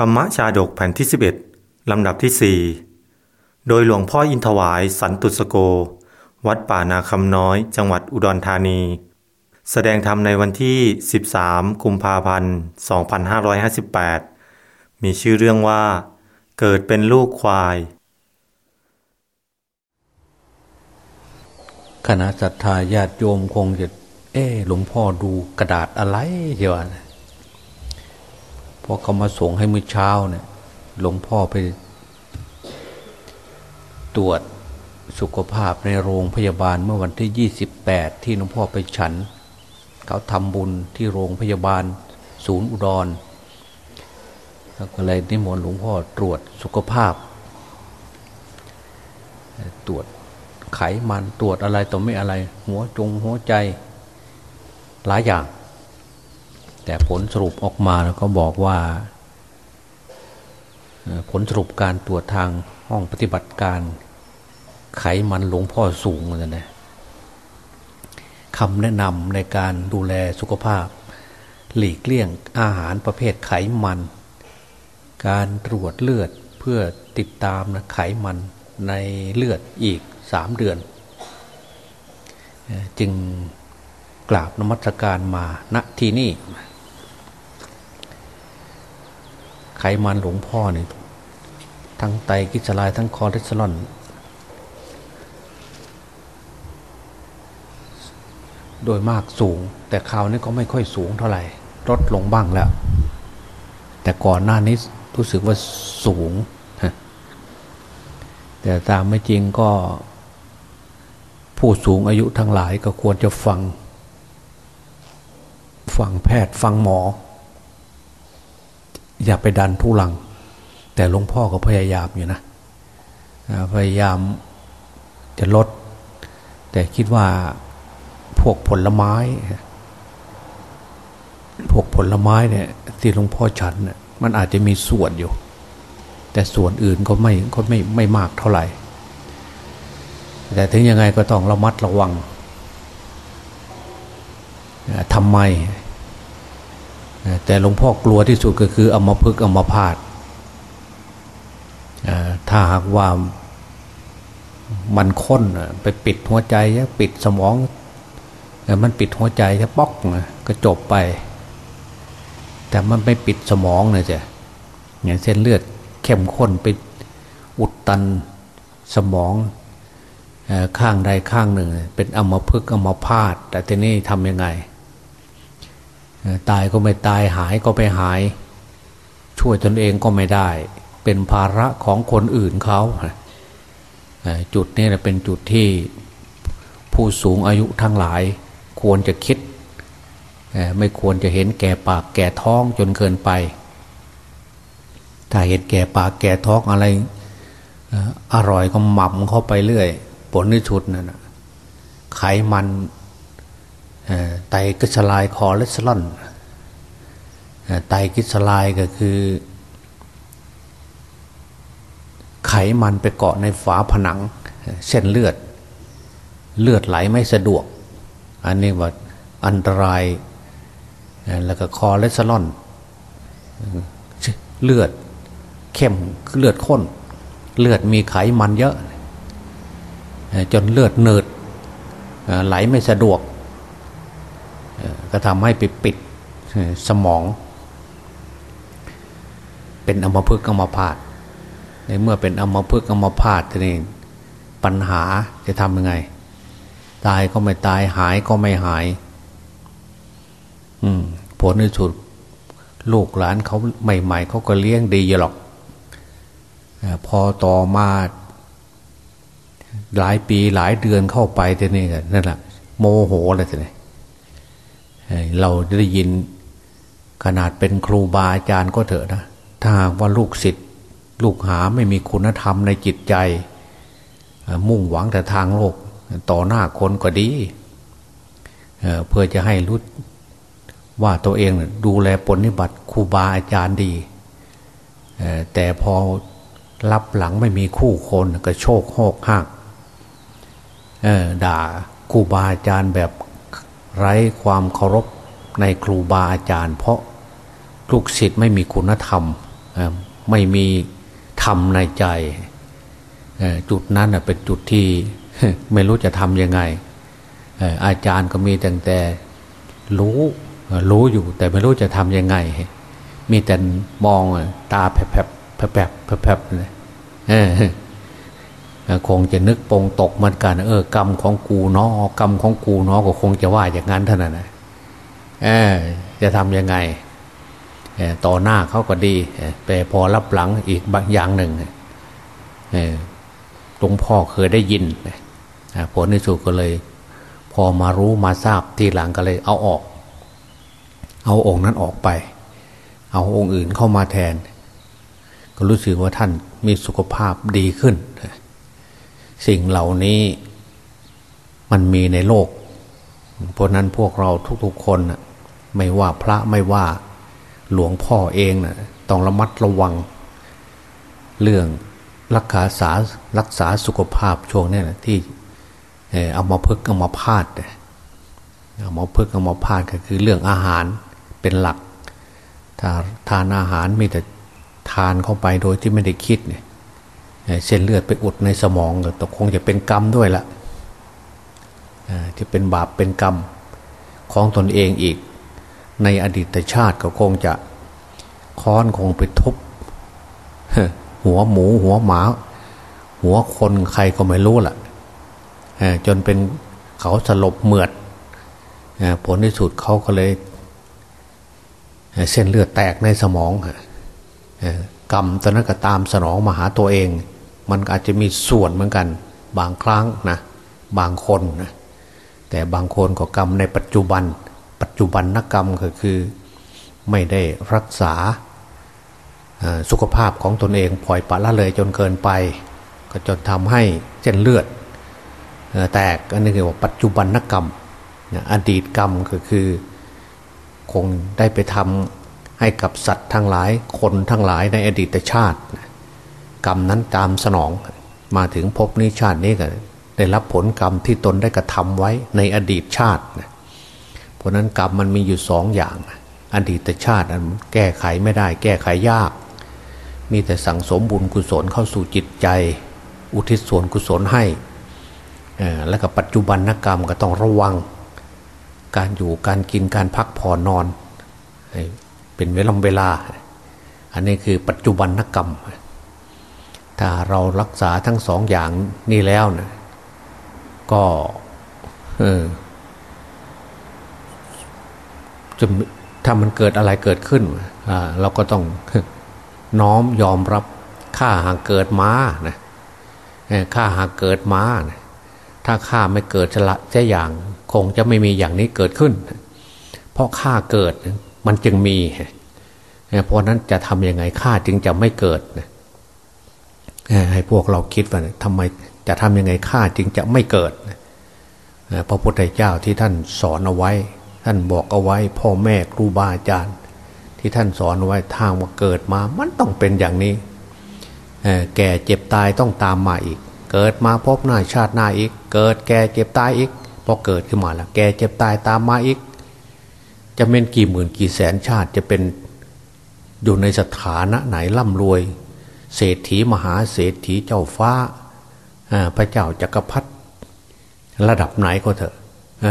ธรรมชาดกแผ่นที่ 11 ลำดับที่ 4 โดยหลวงพ่ออินทวายสันตุสโก วัดป่านาคำน้อยจังหวัดอุดรธานี แสดงธรรมในวันที่ 13 กุมภาพันธ์ 2558 มีชื่อเรื่องว่า เกิดเป็นลูกควาย คณะศรัทธาญาติโยมคงจะ เอ๊หลวงพ่อดูกระดาษอะไรเดี๋ยวนะ พอเขามาส่งให้มื้อเช้าเนี่ยหลวงพ่อไป ตรวจสุขภาพในโรงพยาบาลเมื่อวันที่ยี่สิบแปดที่หลวงพ่อไปฉัน เขาทำบุญที่โรงพยาบาลศูนย์อุดรก็เลยนิมนต์หลวงพ่อตรวจสุขภาพ ตรวจไขมันตรวจอะไรต่อไม่อะไร หัวจงหัวใจหลายอย่าง แต่ผลสรุปออกมาแล้วก็บอกว่า ผลสรุปการตรวจทางห้องปฏิบัติการไขมันหลวงพ่อสูงเลยนะคำแนะนำในการดูแลสุขภาพ หลีกเลี่ยงอาหารประเภทไขมัน การตรวจเลือดเพื่อติดตามนะไขมันในเลือดอีกสามเดือน จึงกราบนมัสการมาณที่นี่ ไขมันหลวงพ่อเนี่ยทั้งไตกิจลายทั้งคอเลสเตอรอลโดยมากสูง แต่คราวนี้ก็ไม่ค่อยสูงเท่าไหร่ลดลงบ้างแล้ว แต่ก่อนหน้านี้รู้สึกว่าสูง แต่ตามไม่จริงก็ ผู้สูงอายุทั้งหลายก็ควรจะฟัง ฟังแพทย์ฟังหมอ อย่าไปดันทุลัง แต่หลวงพ่อก็พยายามอยู่นะพยายามจะลด แต่คิดว่าพวกผลไม้ พวกผลไม้เนี่ยที่หลวงพ่อฉันเนี่ยมันอาจจะมีส่วนอยู่ แต่ส่วนอื่นก็ไม่ก็ไม่ไม่มากเท่าไหร่ แต่ถึงยังไงก็ต้องระมัดระวังทำไม แต่หลวงพ่อกลัวที่สุดก็คืออมพึกอมพาตถ้าหากว่ามันค้นไปปิดหัวใจปิดสมอง มันปิดหัวใจแค่ป๊อกก็จบไป แต่มันไม่ปิดสมองเลยจ้ะอย่างเส้นเลือดเข้มข้นไปอุดตันสมองข้างใดข้างหนึ่ง เป็นอมพึกอมพาตแต่ทีนี้ทำยังไง ตายก็ไม่ตายหายก็ไม่หาย ช่วยตนเองก็ไม่ได้ เป็นภาระของคนอื่นเขาจุดนี้เป็นจุดที่ผู้สูงอายุทั้งหลาย ควรจะคิด ไม่ควรจะเห็นแก่ปากแก่ท้องจนเกินไป ถ้าเห็นแก่ปากแก่ท้องอะไร อร่อยก็หม่ำเข้าไปเรื่อย ผลที่สุดนั่นไขมัน ไตกิสลายคอเลสเตอรอลไตรกลีเซอไรด์ก็คือ ไขมันไปเกาะในฝาผนังเส้นเลือด เลือดไหลไม่สะดวก อันนี้ว่าอันตรายแล้วก็คอเลสเตอรอลเลือดเข้มเลือดข้น เลือดมีไขมันเยอะ จนเลือดเนืดไหลไม่สะดวก ก็ทำให้ไปปิดสมอง เป็นอมพฤกอมพาตในเมื่อเป็นอมพฤกอมพาตทีนี้ปัญหาจะทำยังไง ตายก็ไม่ตายหายก็ไม่หาย อืมผลในสุดลูกหลานเขาใหม่ ๆเขาก็เลี้ยงดีอยู่หรอกพอต่อมาหลายปีหลายเดือนเข้าไปทีนี้นั่นแหละโมโหอะไรทีนี้ เราได้ยินขนาดเป็นครูบาอาจารย์ก็เถอะนะ ถ้าหากว่าลูกศิษย์ลูกหาไม่มีคุณธรรมในจิตใจ มุ่งหวังแต่ทางโลกต่อหน้าคนก็ดี เพื่อจะให้รู้ว่าตัวเองดูแลปฏิบัติครูบาอาจารย์ดี แต่พอรับหลังไม่มีคู่คนก็โชคโหกหักด่าครูบาอาจารย์แบบ ไร้ความเคารพในครูบาอาจารย์ เพราะลูกศิษย์ไม่มีคุณธรรม ไม่มีธรรมในใจ จุดนั้นเป็นจุดที่ไม่รู้จะทำยังไง อาจารย์ก็มีแต่แต่รู้รู้อยู่แต่ไม่รู้จะทำยังไง มีแต่มองตาแผลบแผลบแผลบแผลบเลย คงจะนึกปงตกเหมือนกันเออกรรมของกูเนาะกรรมของกูเนาะก็คงจะว่าอย่างนั้นเท่านั้นนะจะทำยังไงต่อหน้าเขาก็ดีแต่พอรับหลังอีกบางอย่างหนึ่งหลวงพ่อเคยได้ยินผลในสุดก็เลย พอมารู้มาทราบทีหลังก็เลยเอาออก เอาองค์นั้นออกไป เอาองค์อื่นเข้ามาแทน ก็รู้สึกว่าท่านมีสุขภาพดีขึ้น สิ่งเหล่านี้มันมีในโลก เพราะนั้นพวกเราทุกๆคนนะไม่ว่าพระไม่ว่าหลวงพ่อเองนะต้องระมัดระวัง เรื่องรักษารักษาสุขภาพช่วงนี้นะที่เอามาพึกเอามาพาดเอามาพึกเอามาพาดก็คือเรื่องอาหารเป็นหลักถ้าทานอาหารมีแต่ทานเข้าไปโดยที่ไม่ได้คิดเนี่ย เส้นเลือดไปอุดในสมองก็คงจะเป็นกรรมด้วยละจะเป็นบาปเป็นกรรมของตนเองอีก ในอดีตชาติก็คงจะค้อนคงไปทุบหัวหมูหัวหมา หัวคนใครก็ไม่รู้ล่ะจนเป็นเขาสลบเหมือดผลที่สุดเขาก็เลย เส้นเลือดแตกในสมองกรรมตอนนั้นก็ตามสนองมาหาตัวเอง มันอาจจะมีส่วนเหมือนกัน บางครั้งนะบางคนนะแต่บางคนก็กรรมในปัจจุบัน ปัจจุบันนกรรมก็คือไม่ได้รักษาสุขภาพของตนเองปล่อยปละละเลยจนเกินไป ก็จนทำให้เส้นเลือดแตกอันนี้คือว่าปัจจุบันนกรรมอดีตกรรมก็คือคงได้ไปทำให้กับสัตว์ทั้งหลายคนทั้งหลายในอดีตชาติ กรรมนั้นตามสนอง มาถึงภพนี้ชาตินี้ก็ได้รับผลกรรมที่ตนได้กระทำไว้ในอดีตชาตินะเพราะนั้นกรรมมันมีอยู่สองอย่าง อดีตชาติอันแก้ไขไม่ได้ แก้ไขยาก มีแต่สั่งสมบุญกุศลเข้าสู่จิตใจ อุทิศส่วนกุศลให้ แล้วก็ปัจจุบันนกรรมก็ต้องระวัง การอยู่การกินการพักผ่อนนอน เป็นเวลาเวลา อันนี้คือปัจจุบันนกรรม ถ้าเรารักษาทั้งสองอย่างนี่แล้วนะก็เออจะถ้ามันเกิดอะไรเกิดขึ้นเราก็ต้องน้อมยอมรับข้าหากเกิดมานะข้าหากเกิดมานะถ้าข้าไม่เกิดจะละจะอย่าง คงจะไม่มีอย่างนี้เกิดขึ้น เพราะข้าเกิดมันจึงมี เพราะนั้นจะทำยังไงข้าจึงจะไม่เกิด ให้พวกเราคิดว่าทำไมจะทำยังไงข้าจึงจะไม่เกิดพระพุทธเจ้าที่ท่านสอนเอาไว้ ท่านบอกเอาไว้ พ่อแม่ครูบาอาจารย์ ที่ท่านสอนไว้ทางว่าเกิดมา มันต้องเป็นอย่างนี้แก่เจ็บตายต้องตามมาอีก เกิดมาพบหน้าชาติหน้าอีก เกิดแก่เจ็บตายอีกพอเกิดขึ้นมาแล้วแก่เจ็บตายตามมาอีก จะเป็นกี่หมื่นกี่แสนชาติจะเป็นอยู่ในสถานะไหนร่ำรวย เศรษฐีมหาเศรษฐีเจ้าฟ้าพระเจ้าจักรพรรดิระดับไหนก็เถอะ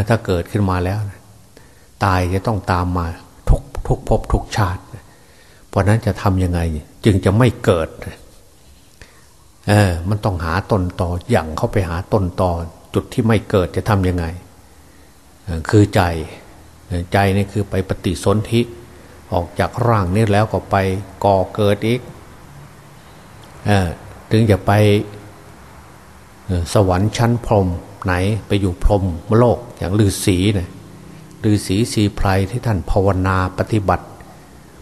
ถ้าเกิดขึ้นมาแล้ว ตายจะต้องตามมาทุกทุกภพทุกชาติ เพราะนั้นจะทำยังไง จึงจะไม่เกิดเออมันต้องหาต้นตออย่างเข้าไปหาต้นตอจุดที่ไม่เกิดจะทำยังไง คือใจใจนี่คือไปปฏิสนธิออกจากร่างนี้แล้วก็ไปก่อเกิดอีก ถึงจะไปสวรรค์ชั้นพรหมไหนไปอยู่พรหมโลกอย่างฤาษีเนี่ยฤาษีสีไพรที่ท่านภาวนาปฏิบัติ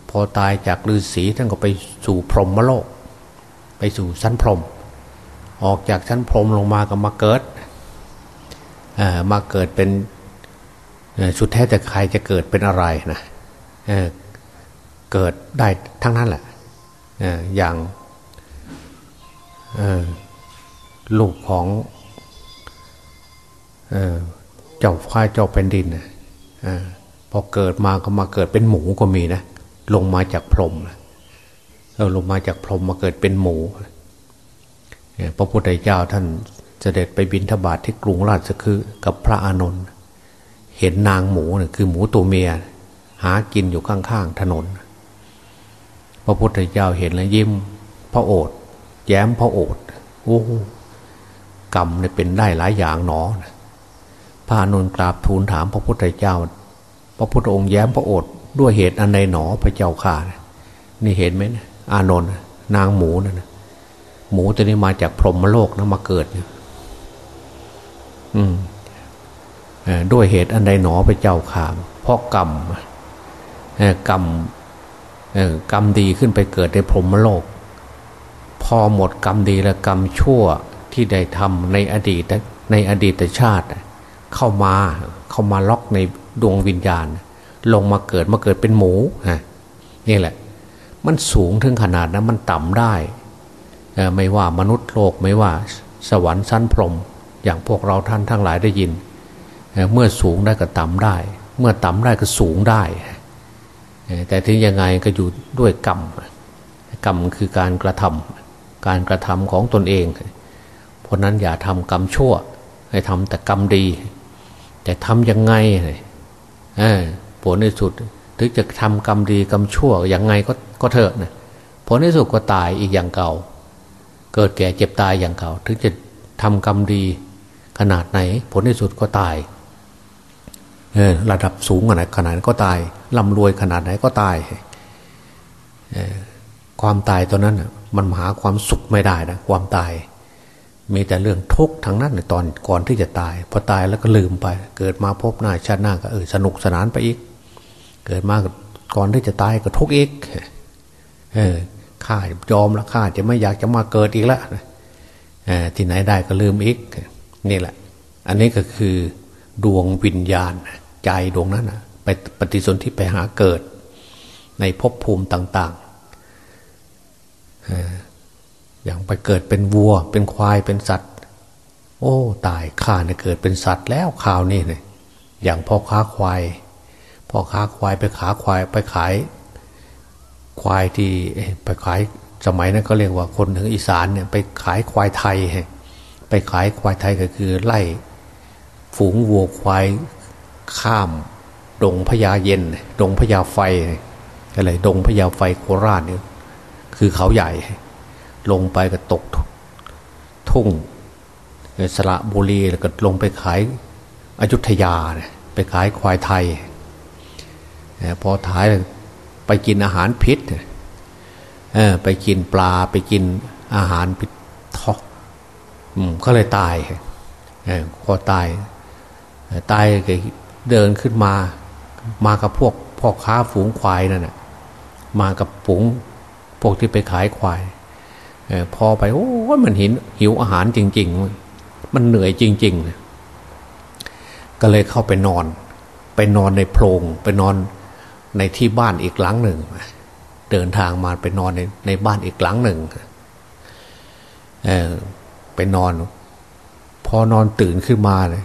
พอตายจากฤาษีท่านก็ไปสู่พรหมโลก ไปสู่ชั้นพรหมออกจากชั้นพรหมลงมาก็มาเกิดมาเกิดเป็นสุดแท้แต่ใครจะเกิดเป็นอะไรนะเเกิดได้ทั้งนั้นแหละอย่าง ลูกของเจ้าฟ้าเจ้าแผ่นดินนะพอเกิดมาก็มาเกิดเป็นหมูก็มีนะลงมาจากพรมเราลงมาจากพรมมาเกิดเป็นหมูพระพุทธเจ้าท่านเสด็จไปบินทบาทที่กรุงราชคือกับพระอานนท์เห็นนางหมูเนี่ยคือหมูตัวเมีย หากินอยู่ข้างๆถนน พระพุทธเจ้าเห็นแล้วยิ้มพระโอษฐ์ แย้มพระโอษฐ์โอ้กรรมเนี่ยเป็นได้หลายอย่างหนอพระนนกราบทูลถามพระพุทธเจ้า พระพุทธองค์แย้มพระโอษฐ์ด้วยเหตุอันใดหนอพระเจ้าข่านี่เห็นไหมนะอานนท์นางหมูนั่นหมูตัวนี้มาจากพรหมโลกนะมาเกิดเนี่ยอืมด้วยเหตุอันใดหนอพระเจ้าข่าเพราะกรรมกรรมกรรมดีขึ้นไปเกิดในพรหมโลก พอหมดกรรมดีและกรรมชั่วที่ได้ทำในอดีตในอดีตชาติ เข้ามาเข้ามาล็อกในดวงวิญญาณ ลงมาเกิดมาเกิดเป็นหมูฮะนี่แหละ มันสูงถึงขนาดนั้นมันต่ำได้ ไม่ว่ามนุษย์โลกไม่ว่าสวรรค์ชั้นพรหมอย่างพวกเราท่านทั้งหลายได้ยิน เมื่อสูงได้ก็ต่ำได้ เมื่อต่ำได้ก็สูงได้ แต่ถึงยังไงก็อยู่ด้วยกรรมกรรมคือการกระทำ การกระทำของตนเอง เพราะนั้นอย่าทำกรรมชั่ว ให้ทำแต่กรรมดี แต่ทำยังไงผลในสุด ถึงจะทำกรรมดีกรรมชั่วยังไงก็ก็เถอะนะผลในสุดก็ตายอีกอย่างเก่า เกิดแก่เจ็บตายอย่างเก่า ถึงจะทำกรรมดีขนาดไหน ผลในสุดก็ตายเออระดับสูงขนาดขนาดก็ตายร่ำรวยขนาดไหนก็ตาย ความตายตัวนั้นมันหาความสุขไม่ได้นะความตาย มีแต่เรื่องทุกข์ทั้งนั้นในตอนก่อนที่จะตาย พอตายแล้วก็ลืมไป เกิดมาพบหน้าชาติหน้าก็เออสนุกสนานไปอีก เกิดมาก่อนที่จะตายก็ทุกข์อีกเออข้ายอมแล้วข้าจะไม่อยากจะมาเกิดอีกแล้วที่ไหนได้ก็ลืมอีกนี่แหละ อันนี้ก็คือดวงวิญญาณใจดวงนั้นนะไปปฏิสนธิไปหาเกิด ในภพภูมิต่าง อย่างไปเกิดเป็นวัว เป็นควายเป็นสัตว์ โอ้ ตายข้าเนี่ยเกิดเป็นสัตว์แล้วข่าวนี้เนี่ยอย่างพ่อค้าควายพ่อค้าควายไปขาควายไปขาย ควายที่ไปขายสมัยนั้นก็เรียกว่าคนทางอีสานเนี่ยไปขายควายไทยไปขายควายไทยก็คือไล่ฝูงวัวควายข้ามดงพญาเย็น ดงพญาไฟอะไรดงพญาไฟโคราชเนี่ย คือเขาใหญ่ ลงไปก็ตกทุ่งสระบุรีแล้วก็ลงไปขายอยุธยาเนี่ยไปขายควายไทย พอท้ายไปกินอาหารพิษไปกินปลาไปกินอาหารพิษท้องก็เลยตายพอตาย ตายเดินขึ้นมา มากับพวกพ่อค้าฝูงควายนั่นแหะมากับฝูง วกที่ไปขายควายอพอไปโอ้มันหินหิวอาหารจริง ๆ มันเหนื่อยจริง ๆ ก็เลยเข้าไปนอน ไปนอนในโพรงไปนอนในที่บ้านอีกหลังหนึ่ง เดินทางมาไปนอนในในบ้านอีกหลังหนึ่งเออไปนอน พอนอนตื่นขึ้นมาเลย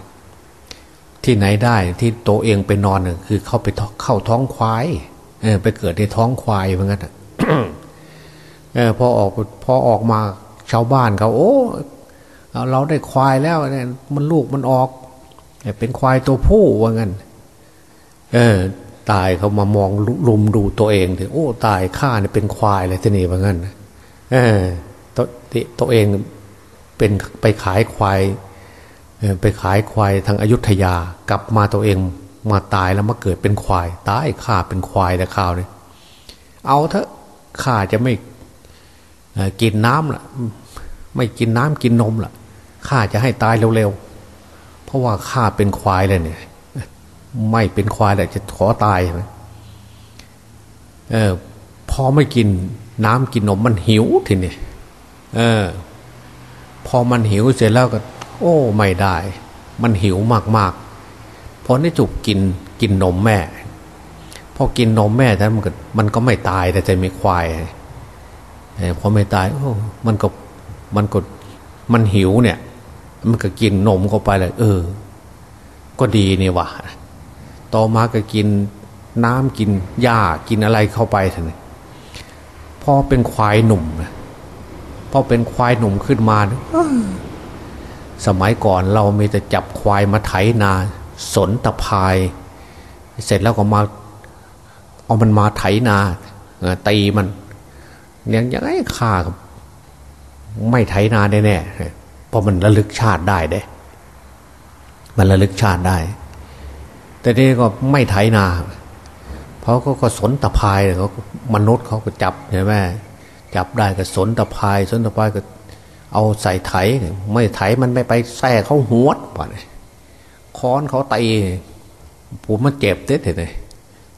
ที่ไหนได้ที่โตเองไปนอนคือเข้าไปเข้าท้องควายเออไปเกิดในท้องควายเหมือนกัน เออพอออกพอออกมาชาวบ้านเขาโอ้เราได้ควายแล้วเนี่ยมันลูกมันออกเป็นควายตัวผู้ว่างั้นเออ ตายเขามามองลุมดูตัวเองถึงโอ้ตายข้าเนี่ยเป็นควายเลยที่นี่ว่างั้นเออตัวตัวเองเป็นไปขายควายไปขายควายทางอายุทยากลับมาตัวเองมาตายแล้วมาเกิดเป็นควาย ตายข้าเป็นควายแต่ข่าวเนี่ยเอาเถอะข้าจะไม่ กินน้ำล่ะ ไม่กินน้ำกินนมล่ะข้าจะให้ตายเร็วๆ เพราะว่าข้าเป็นควายเลยเนี่ย ไม่เป็นควายแต่จะขอตายไหมเออพอไม่กินน้ำกินนมมันหิวทีนี้เออ พอมันหิวเสร็จแล้วก็ โอ้ ไม่ได้ มันหิวมากๆพอได้จุกกินกินนมแม่ พอกินนมแม่ท่านมันก็มันก็ไม่ตายแต่ใจมีควาย พอไม่ตายโอ้มันก็มันก็มันหิวเนี่ย มันก็กินนมเข้าไปเลย เออ ก็ดีนี่วะต่อมาก็กินน้ำกินหญ้ากินอะไรเข้าไปท่านพอเป็นควายหนุ่มนะพอเป็นควายหนุ่มขึ้นมานะสมัยก่อนเรามีแต่จับควายมาไถนา สนตะพาย เสร็จแล้วก็มา เอามันมาไถนาตีมัน ยังยังไงฆ่าไม่ไถนาแน่ๆเพราะมันระลึกชาติได้เด้ มันระลึกชาติได้ แต่นี่ก็ไม่ไถนาเพราะก็สนตะพายเขามนุษย์เขาก็จับใช่ไหมจับได้ก็สนตะพาย สนตะพายก็เอาใส่ไถ ไม่ไถมันไม่ไปแส่เขาหัวป่ะเนี่ยค้อนเขาตีผมมันเจ็บเด็ดเลย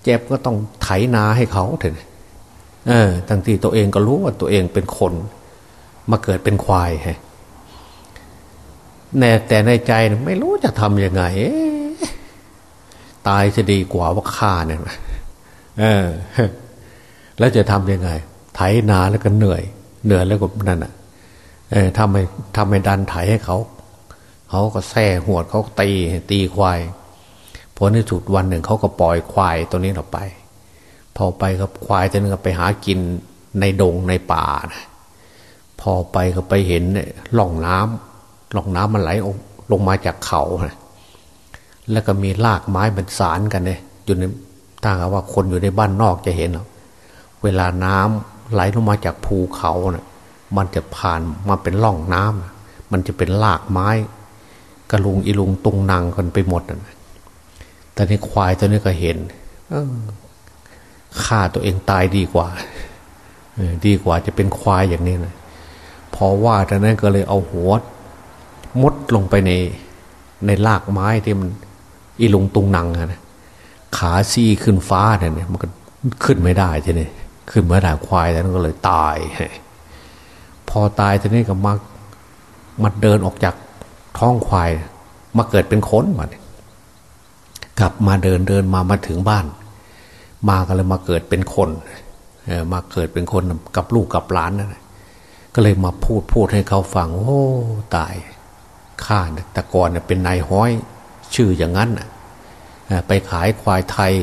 เจ็บก็ต้องไถนาให้เขาเถอะ เออทั้งที่ตัวเองก็รู้ว่าตัวเองเป็นคน มาเกิดเป็นควายฮะแน่แต่ในใจไม่รู้จะทำยังไง ตายจะดีกว่าว่าฆ่าเนี่ยเออ แล้วจะทำยังไง ไถนาแล้วก็เหนื่อย เหนื่อยแล้วก็นั่นอะเออทำให้ทำให้ดันไถให้เขา เขาก็แส่หวดเขาตีตีควายผลในสุดวันหนึ่งเขาก็ปล่อยควายตัวนี้ออกไป พอไปกับควายตัวนึงก็ไปหากินในดงในป่านะพอไปก็ไปเห็นเนี่ยล่องน้ำล่องน้ำมันไหลลงมาจากเขานะแล้วก็มีรากไม้มันสารกันเนี่ยอยู่ในถ้าว่าคนอยู่ในบ้านนอกจะเห็นเวลาน้ำไหลลงมาจากภูเขาเนะ่ยมันจะผ่านมาเป็นร่องน้ำมันจะเป็นรากไม้กระลุงอีลุงตุงนางกันไปหมดนะแต่ในควายตัวนี้ก็เห็น ฆ่าตัวเองตายดีกว่าดีกว่าจะเป็นควายอย่างนี้นะพอว่าท่านั้นก็เลยเอาหัวมดลงไปในในรากไม้ที่มันอีลงตุงนังนะขาซี่ขึ้นฟ้าเนี่ยมันก็ขึ้นไม่ได้ทีนี้ขึ้นไม่ได้ควายแล้วก็เลยตาย พอตายทีนี้ก็มามาเดินออกจากท้องควาย มาเกิดเป็นคนมากลับมาเดินเดินมามาถึงบ้าน มาก็เลยมาเกิดเป็นคนมาเกิดเป็นคนกับลูกกับหลานนั่นก็เลยมาพูดพูดให้เขาฟังโอ้ตายข้าแต่ก่อนเป็นนายห้อยชื่ออย่างนั้นไปขายควายไทย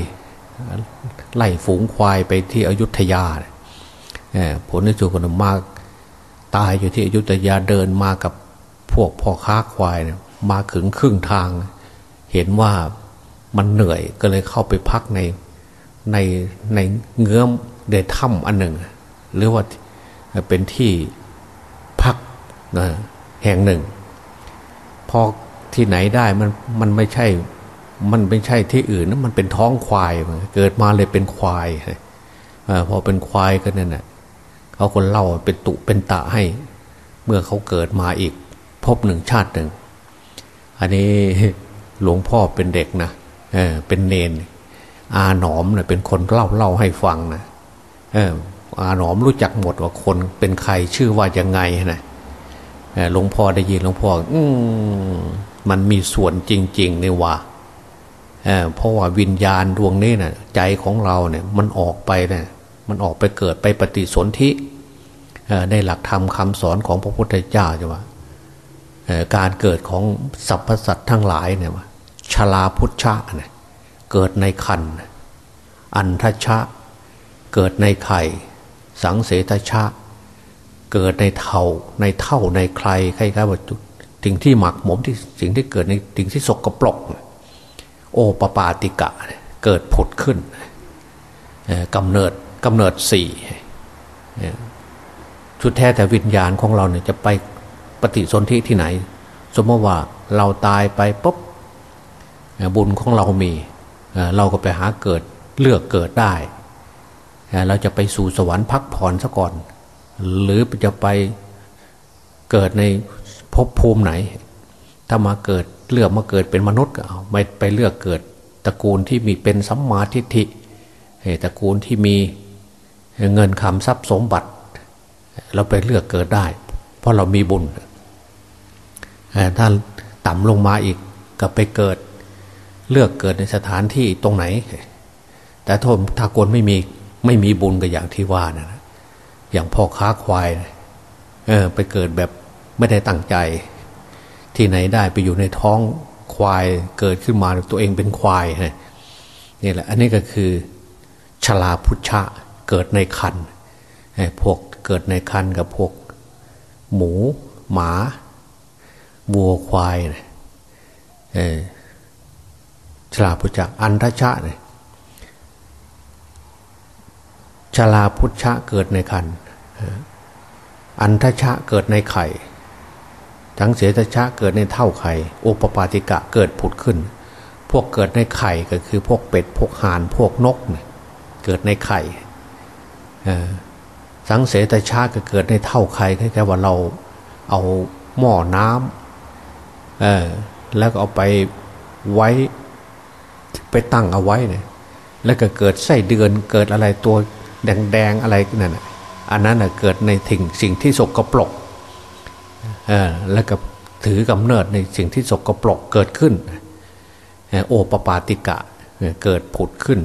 ไล่ฝูงควายไปที่อยุธยาผลที่สุดก็มากตายอยู่ที่อยุธยาเดินมากับพวกพ่อค้าควายมาถึงครึ่งทาง เห็นว่ามันเหนื่อยก็เลยเข้าไปพักใน ในในเงื้อมเดถ้ำอันหนึ่ง หรือว่าเป็นที่พักนะแห่งหนึ่ง พอที่ไหนได้มันมันไม่ใช่ มันไม่ใช่ที่อื่นนะมันเป็นท้องควาย เกิดมาเลยเป็นควายอพอเป็นควายก็นั่นแหะเขาคนเล่าเป็นตุเป็นตะให้ เมื่อเขาเกิดมาอีก พบหนึ่งชาติหนึ่ง อันนี้หลวงพ่อเป็นเด็กนะเออเป็นเนน อาหนอมเนะ่ยเป็นคนเล่าเล่าให้ฟังนะเอออาหนอมรู้จักหมดว่าคนเป็นใครชื่อว่ายังไงนะหลวงพ่อได้ยินหลวงพ่ออืมมันมีส่วนจริงๆในว่าเเพราะว่าวิญญาณดวงนี้นะ่ะ ใจของเราเนี่ย มันออกไปเนะี่ยมันออกไปเกิดไปปฏิสนธิในหลักธรรมคำสอนของพระพุทธเจ้าจะว่าการเกิดของสรรพสัตว์ทั้งหลายเนี่ยว่าชลาพุทธะเนี่ย เกิดในคันอันทชะ เกิดในไข่ สังเสทชะ เกิดในเท่าในเท่าในใครใครๆว่าสิ่งที่หมักหมมที่สิ่งที่เกิดในสิ่งที่สกปรกโอปปาติกะ เกิดผุดขึ้นกำเนิดกำเนิดสี่ชุดแท้แต่วิญญาณของเราเนี่ยจะไปปฏิสนธิที่ไหน สมมติว่าเราตายไปปุ๊บบุญของเรามี เราก็ไปหาเกิดเลือกเกิดได้ เราจะไปสู่สวรรค์พักผ่อนซะก่อน หรือจะไปเกิดในภพภูมิไหน ถ้ามาเกิดเลือกมาเกิดเป็นมนุษย์ก็เอาไม่ไปเลือกเกิดตระกูลที่มีเป็นสัมมาทิฏฐิตระกูลที่มีเงินคำทรัพย์สมบัติ เราไปเลือกเกิดได้ เพราะเรามีบุญถ้าต่ำลงมาอีกก็ไปเกิด เลือกเกิดในสถานที่ตรงไหน แต่ถ้าถ้าคนไม่มีไม่มีบุญก็อย่างที่ว่านะอย่างพ่อค้าควายเออไปเกิดแบบไม่ได้ตั้งใจ ที่ไหนได้ไปอยู่ในท้องควายเกิดขึ้นมาตัวเองเป็นควายนี่แหละ อันนี้ก็คือชลาพุชะเกิดในคันพวกเกิดในคันกับพวก หมู หมาวัวควายเนี่ย ชลาพุชะอันทชะเนี่ยชลาพุชะเกิดในคันอันทชะเกิดในไข่ ทั้งเสตชะเกิดในเท่าไข่โอปปาติกะเกิดผุดขึ้น พวกเกิดในไข่ก็คือพวกเป็ดพวกห่านพวกนกเนี่ยเกิดในไข่สังเสตชาก็เกิดในเท่าไข่แค่ว่าเราเอาหม้อน้ำเออแล้วก็เอาไปไว้ ไปตั้งเอาไว้เนี่ยแล้วก็เกิดไส้เดือนเกิดอะไรตัวแดงๆอะไรนั่นอันนั้นเกิดในถิ่งสิ่งที่สกรปรกอแล้วก็ถือกำเนิดในสิ่งที่สกรปรกเกิดขึ้นโอปปาติกะเกิดผุดขึ้น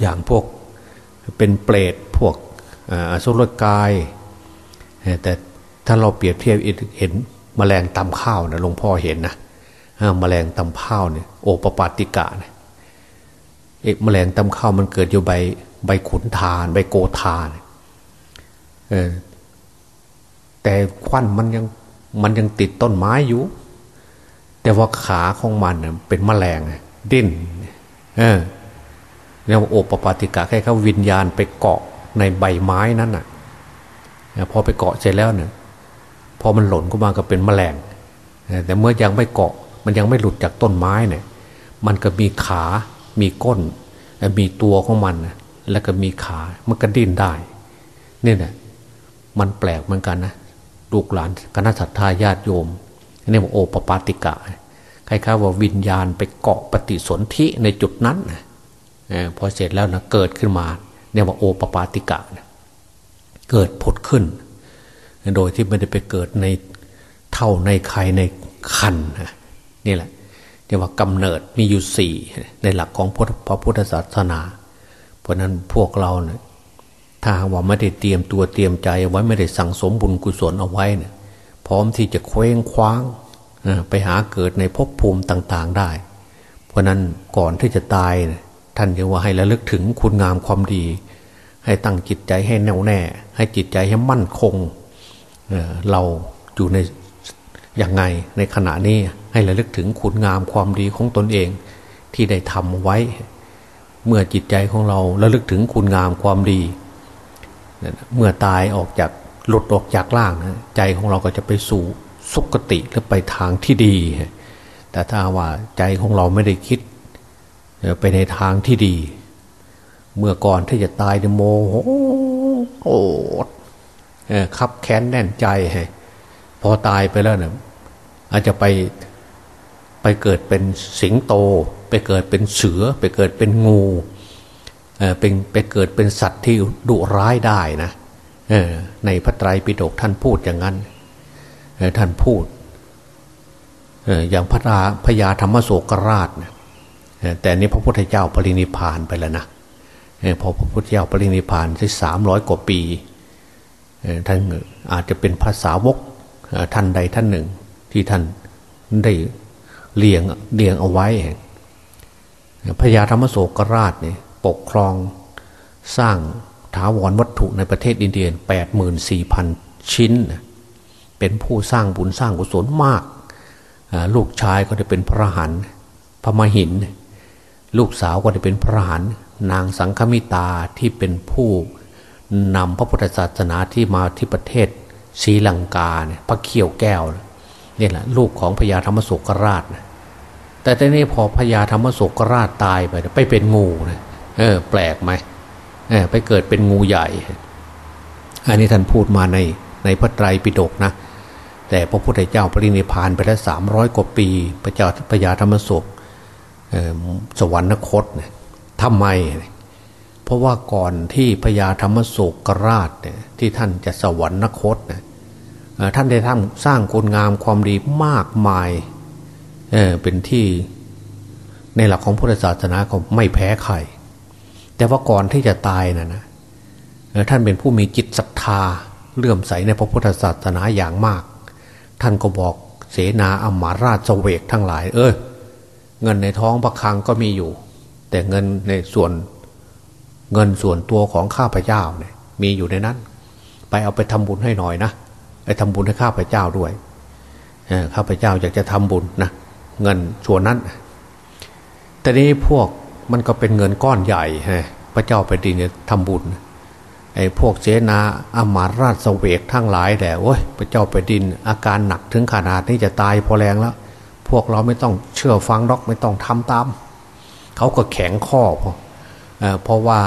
อย่างพวกเป็นเปรตพวกอสุรกาย แต่ถ้าเราเปรียบเทียบเห็นมแมลงตำข้าวนะหลวงพ่อเห็นนะ แมลงตำข้าวเนี่ยโอปปาติกะเนี่ยเอกมแมลงตำข้าวมันเกิดอยู่ใบใบขุนทานใบโกทานแต่ควันมันยังมันยังติดต้นไม้อยู่ แต่ว่าขาของมันเป็นมแมลงดิ้นเออเรียกว่าโอปปาติกะแค่เขาวิญญาณไปเกาะในใบไม้นั้นน่ะพอไปเกาะเสร็จแล้วเนี่ยพอมันหล่นก็มาก็เป็นแมลงแต่เมื่อยังไม่เกาะ มันยังไม่หลุดจากต้นไม้เนี่ย มันก็มีขา มีก้น มีตัวของมัน แล้วก็มีขา มันก็ดิ้นได้ นี่แหละมันแปลกเหมือนกันนะลูกหลานคณะสัตยาญาติโยมนี่ว่าโอปปาติกะคล้ายๆว่าวิญญาณไปเกาะปฏิสนธิในจุดนั้นนะพอเสร็จแล้วนะเกิดขึ้นมาเนี่ยว่าโอปปาติกะนะเกิดผดขึ้น โดยที่ไม่ได้ไปเกิดในเท่าในใครในคันนี่ นี่แหละเรียกว่ากำเนิดมีอยู่สี่ในหลักของพระพุทธศาสนา เพราะนั้นพวกเราเนี่ยถ้าว่าไม่ได้เตรียมตัวเตรียมใจเอาไว้ไม่ได้สั่งสมบุญกุศลเอาไว้เนี่ยพร้อมที่จะเคว้งคว้างไปหาเกิดในภพภูมิต่างๆได้ เพราะนั้นก่อนที่จะตายท่านจะว่าให้ระลึกถึงคุณงามความดี ให้ตั้งจิตใจให้แน่วแน่ ให้จิตใจให้มั่นคงเเราอยู่ในอย่างไงในขณะนี้ ให้ระลึกถึงคุณงามความดีของตนเองที่ได้ทำไว้ เมื่อจิตใจของเราระลึกถึงคุณงามความดี เมื่อตายออกจากหลุดออกจากร่างนะใจของเราก็จะไปสู่สุคติหรือไปทางที่ดี แต่ถ้าว่าใจของเราไม่ได้คิดไปในทางที่ดี เมื่อก่อนที่จะตายโมโหโอดขับแค้นแน่นใจพอตายไปแล้วเนี่ยอาจจะไป ไปเกิดเป็นสิงโต ไปเกิดเป็นเสือ ไปเกิดเป็นงูเป็นไปเกิดเป็นสัตว์ที่ดุร้ายได้นะในพระไตรปิฎกท่านพูดอย่างนั้นท่านพูดอย่างพระราพญาธรรมโศกราชแต่นี้พระพุทธเจ้าปรินิพานไปแล้วนะพอพระพุทธเจ้าปรินิพานที่สามร้อยกว่าปีท่านอาจจะเป็นภาษาวกท่านใดท่านหนึ่งที่ท่านได้ เลี้ยงเลี้ยงเอาไว้พญาธรรมโศกราชเนี่ยปกครองสร้างถาวรวัตถุในประเทศอินเดียแปดหมื่นสี่พันชิ้น เป็นผู้สร้างบุญสร้างกุศลมาก ลูกชายก็ได้เป็นพระหันพระมหิน ลูกสาวก็ได้เป็นพระหันนางสังฆมิตาที่เป็นผู้นำพระพุทธศาสนาที่มาที่ประเทศศรีลังกาเนี่ยพระเขียวแก้วนี่แหละลูกของพญาธรรมสุกราช แต่ตอนนี้พอพญาธรรมสุกราชตายไปไปเป็นงูนะเออ แปลกไหมเออ ไปเกิดเป็นงูใหญ่ อันนี้ท่านพูดมาในในพระไตรปิฎกนะแต่พระพุทธเจ้าปรินิพานไปแล้วสามร้อยกว่าปีพระเจ้าพญาธรรมสุขสวรรคตเนี่ยทำไม เพราะว่าก่อนที่พญาธรรมสุกราชเนี่ยที่ท่านจะสวรรคตเนี่ยท่านได้ทำสร้างคุณงามความดีมากมาย เเป็นที่ในหลักของพุทธศาสนาก็ไม่แพ้ใคร แต่ว่าก่อนที่จะตายนะนะท่านเป็นผู้มีจิตศรัทธาเลื่อมใสในพระพุทธศาสนาอย่างมาก ท่านก็บอกเสนาอมาราชเวกทั้งหลาย เออเงินในท้องประคังก็มีอยู่ แต่เงินในส่วนเงินส่วนตัวของข้าพเจ้าเนี่ยมีอยู่ในนั้น ไปเอาไปทำบุญให้หน่อยนะไปทำบุญให้ข้าพเจ้าด้วยข้าพเจ้าอยากจะทำบุญนะ เงินส่วนนั้น แต่นี้พวกมันก็เป็นเงินก้อนใหญ่ฮะพระเจ้าไปดินเนี่ยทำบุญไอ้พวกเสนาอามาราชเวกทั้งหลายแต่โอ้ยพระเจ้าไปดินอาการหนักถึงขนาดนี้จะตายพอแรงแล้ว พวกเราไม่ต้องเชื่อฟังดอกไม่ต้องทำตาม เขาก็แข็งข้อพอเพราะว่า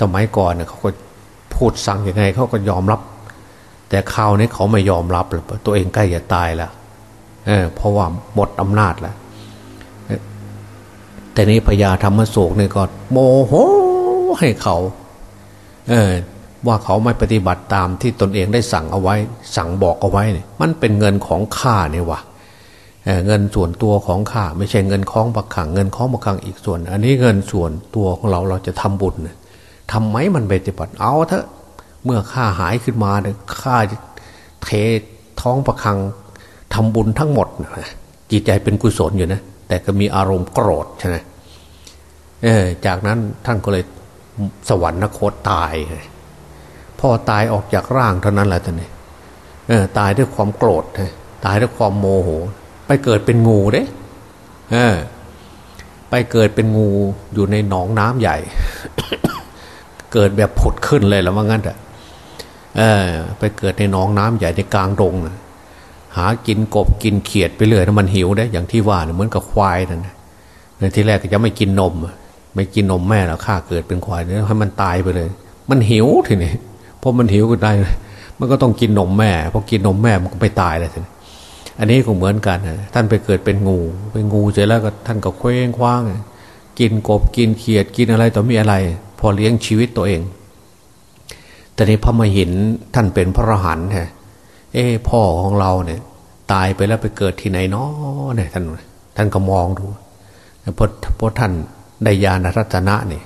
สมัยก่อนเนี่ยเขาก็พูดสั่งยังไงเขาก็ยอมรับ แต่คราวนี้เขาไม่ยอมรับเลยตัวเองใกล้จะตายแล้ว เเพราะว่าหมดอำนาจแล้วแต่นี้พญาธรรมโศกเนี่ยก็โมโหให้เขา เออว่าเขาไม่ปฏิบัติตามที่ตนเองได้สั่งเอาไว้ สั่งบอกเอาไว้เนี่ยมันเป็นเงินของข้าเนี่ยวะเเงินส่วนตัวของข้าไม่ใช่เงินคล้องบักขังเงินคล้องบักขังอีกส่วน อันนี้เงินส่วนตัวของเราเราจะทำบุญทำไมมันปฏิบัติเอาเถอะเมื่อข้าหายขึ้นมาเนี่ยข้าเทท้องประคัง ทำบุญทั้งหมดจิตใจเป็นกุศลอยู่นะแต่ก็มีอารมณ์โกรธใช่ไหมเออจากนั้นท่านก็เลยสวรรคตตายพ่อตายออกจากร่างเท่านั้นแหละท่านนี่เออตายด้วยความโกรธตายด้วยความโมโห ไปเกิดเป็นงูเด้เออไปเกิดเป็นงูอยู่ในหนองน้ำใหญ่ เกิดแบบผุดขึ้นเลยแล้วว่างั้นแต่เออไปเกิดในหนองน้ำใหญ่ในกลางดงนะ หากินกบกินเขียดไปเรื่อยนะมันหิวได้อย่างที่ว่าเหมือนกับควายนั่นในที่แรกก็จะไม่กินนม ไม่กินนมแม่แล้วข้าเกิดเป็นควายเนี่ยให้มันตายไปเลย มันหิวทีนี้พอมันหิวก็ได้ มันก็ต้องกินนมแม่พอกินนมแม่มันก็ไม่ตายเลยทีนี้อันนี้ก็เหมือนกันท่านไปเกิดเป็นงู เป็นงูเสร็จแล้วก็ท่านก็เคว้งคว้าง กินกบกินเขียดกินอะไรต่อมีอะไร พอเลี้ยงชีวิตตัวเอง แต่นี้พอมห็นท่านเป็นพระอรหันต์ฮะ เอ้พ่อของเราเนี่ย ตายไปแล้วไปเกิดที่ไหนเนาะเนี่ยท่านท่านก็มองดูพอพอท่านได้ญาณรัตนะเนี่ย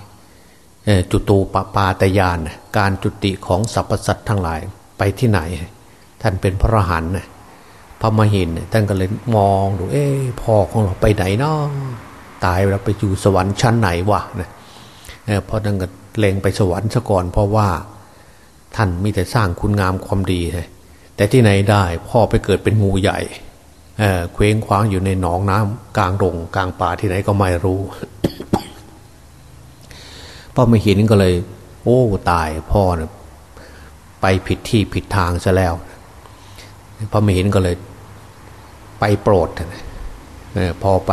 จุตูปปาตยานการจุติของสรรพสัตว์ทั้งหลายไปที่ไหน ท่านเป็นพระรหันต์พระมหินท่านก็เลยมองดู เอ้พ่อของเราไปไหนเนาะตายแล้วไปอยู่สวรรค์ชั้นไหนวะนะเพราะท่านก็เลงไปสวรรค์ซะก่อนเพราะว่าท่านมีแต่สร้างคุณงามความดี แต่ที่ไหนได้พ่อไปเกิดเป็นงูใหญ่เเคว้งคว้างอยู่ในหนองน้ำกลางดงกลางป่าที่ไหนก็ไม่รู้พ่อไม่เห็นก็เลย โอ้ตายพ่อเนะไปผิดที่ผิดทางซะแล้วพ่อไม่เห็นก็เลย ไปโปรดพอไป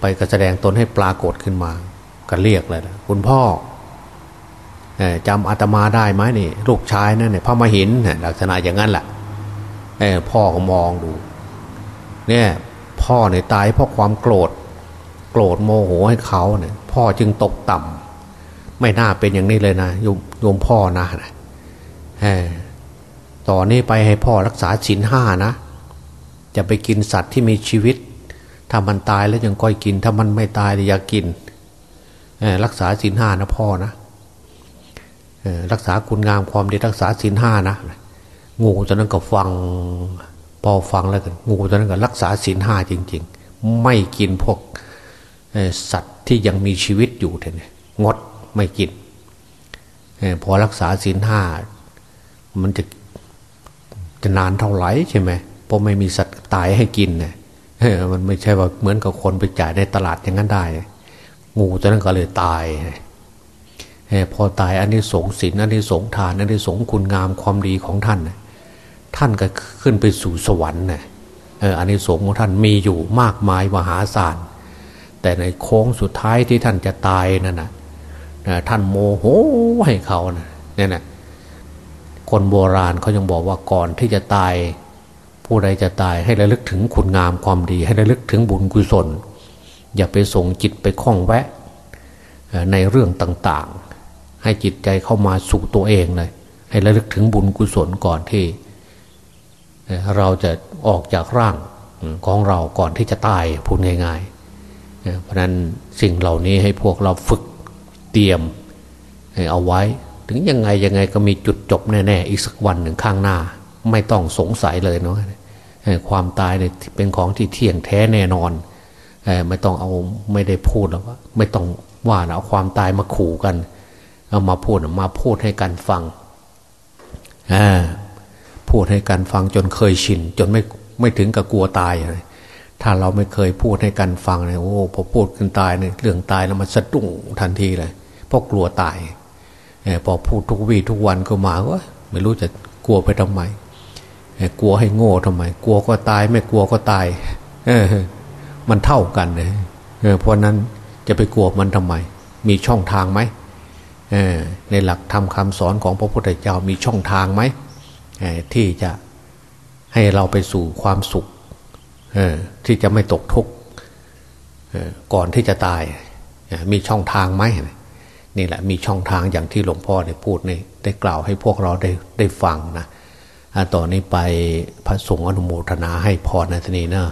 ไปก็แสดงตนให้ปรากฏขึ้นมา ก็เรียกเลยคุณพ่อ จำอาตมาได้ไหมนี่ลูกชายนั่นเนี่ยพระมาหินลักษณะอย่างนั้นแหละพ่อก็มองดูเนี่ยพ่อเนี่ยตายเพราะความโกรธ โกรธโมโหให้เขาเนี่ยพ่อจึงตกต่ำไม่น่าเป็นอย่างนี้เลยนะโยมโยมพ่อนะนะต่อนนี้ไปให้พ่อรักษาศีลห้านะ จะไปกินสัตว์ที่มีชีวิต ถ้ามันตายแล้วยังก้อยกิน ถ้ามันไม่ตายอย่ากินรักษาศีลห้านะพ่อนะ รักษาคุณงามความดีรักษาศีลห้านะงูตอนนั้นก็ฟังพอฟังแล้วกันงูตอนนั้นก็รักษาศีลห้าจริง ๆ ไม่กินพวกสัตว์ที่ยังมีชีวิตอยู่เนี่งดไม่กินพอรักษาศีลห้ามันจะจะนานเท่าไหร่ใช่ไหมเพราะไม่มีสัตว์ตายให้กินเนี่ยมันไม่ใช่ว่าเหมือนกับคนไปจ่ายในตลาดอย่างนั้นได้ งูตอนนั้นก็เลยตาย พอตายอันนี้สงสินอันนี้สงทานอันนี้สงคุณงามความดีของท่าน ท่านก็ขึ้นไปสู่สวรรค์นะอันนี้สงของท่านมีอยู่มากมายมหาศาลแต่ในโค้งสุดท้ายที่ท่านจะตายนั่นนะท่านโมโหให้เขานะเนี่ยนะคนโบราณเขายังบอกว่าก่อนที่จะตาย ผู้ใดจะตายให้ระลึกถึงคุณงามความดี ให้ระลึกถึงบุญกุศล อย่าไปส่งจิตไปคล้องแวะในเรื่องต่าง ให้จิตใจเข้ามาสู่ตัวเองเลย ให้ระลึกถึงบุญกุศลก่อนที่ เราจะออกจากร่างของเราก่อนที่จะตายพูดง่ายๆ เพราะนั้นสิ่งเหล่านี้ให้พวกเราฝึกเตรียมเอาไว้ ถึงยังไงยังไงก็มีจุดจบแน่ๆ อีกสักวันหนึ่งข้างหน้า ไม่ต้องสงสัยเลยเนาะความตายเนี่ยเป็นของที่เที่ยงแท้แน่นอนไม่ต้องเอาไม่ได้พูดแล้วว่า ไม่ต้องว่าเอาความตายมาขู่กัน เอามาพูดมาพูดให้กันฟังพูดให้กันฟังจนเคยชิน จนไม่ไม่ถึงกับกลัวตายเลยถ้าเราไม่เคยพูดให้กันฟังเนี่ยโอ้พอพูดกันตายเนี่ยเรื่องตายแล้วมันสะดุ้งทันทีเลยเพราะกลัวตายพอพูดทุกวี่ทุกวันก็มาว่าไม่รู้จะกลัวไปทำไมกลัวให้โง่ทำไม กลัวก็ตาย ไม่กลัวก็ตายเออมันเท่ากันเลยเพราะนั้นจะไปกลัวมันทำไม มีช่องทางไหม ในหลักธรรมคำสอนของพระพุทธเจ้ามีช่องทางไหมที่จะให้เราไปสู่ความสุขที่จะไม่ตกทุกข์ก่อนที่จะตายมีช่องทางไหมนี่แหละมีช่องทางอย่างที่หลวงพ่อได้พูดในได้กล่าวให้พวกเราได้ได้ฟังนะต่อนนี้ไปพระสงฆ์อนุโมทนาให้พรในทนีนะ